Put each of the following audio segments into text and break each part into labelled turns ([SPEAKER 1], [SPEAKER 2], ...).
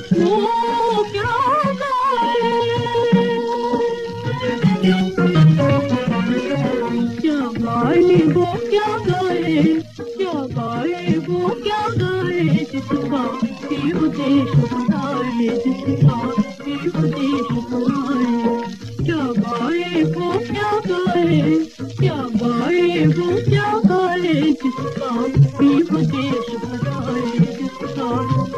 [SPEAKER 1] क्या गाए वो क्या गाए क्या गाए वो क्या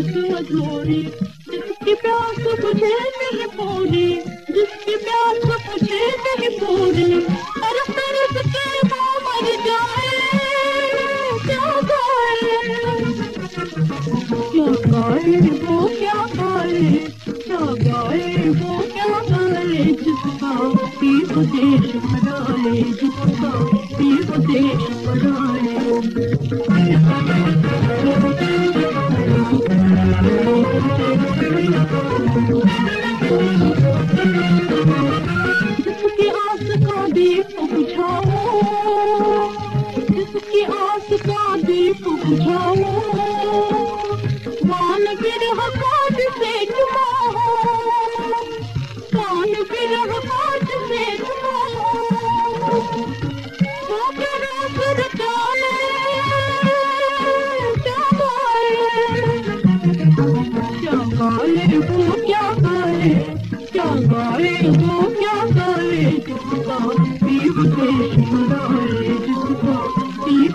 [SPEAKER 1] आस अधूरी जिसकी प्यास बुझे नहीं पूरी, जिसकी प्यास बुझे नहीं पूरी अरे तरस के मर जाए, क्या गाए क्या गाए वो, क्या गाए क्या गाए वो, क्या गाए जिसका भी उदेश बनाए जिसका भी उदेश बनाए का दीप बुझाओ। जिसकी आस का दीप बुझाओ। मान बिरह काज से चुमाओ कान बिरह काज से चुमाओ तो रास वो क्या